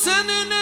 Senin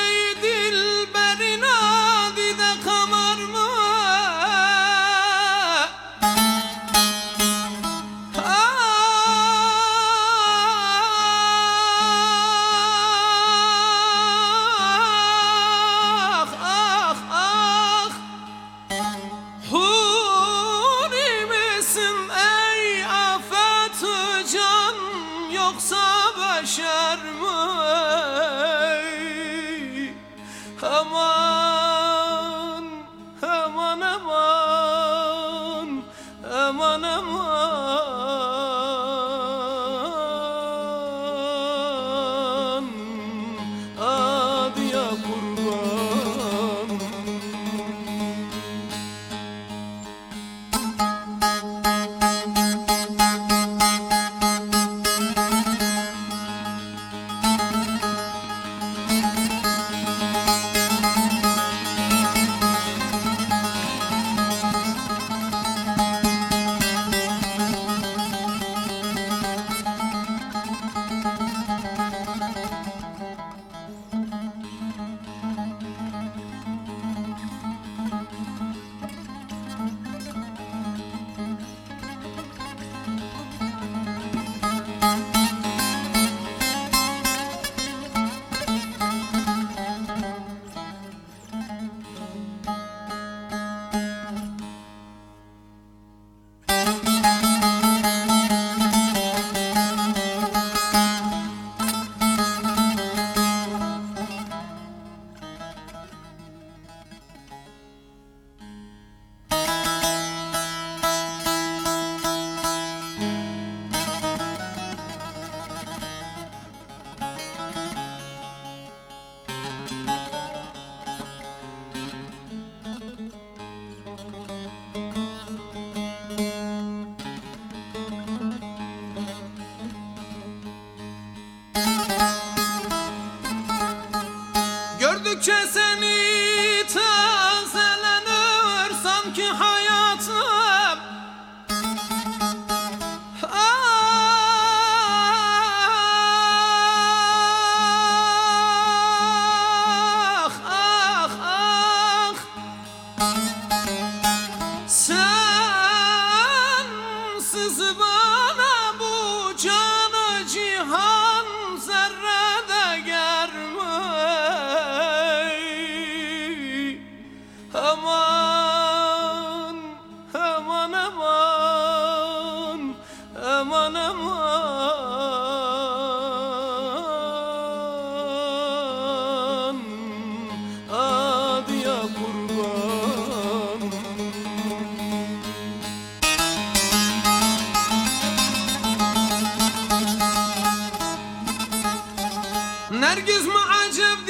Nergiz mi acep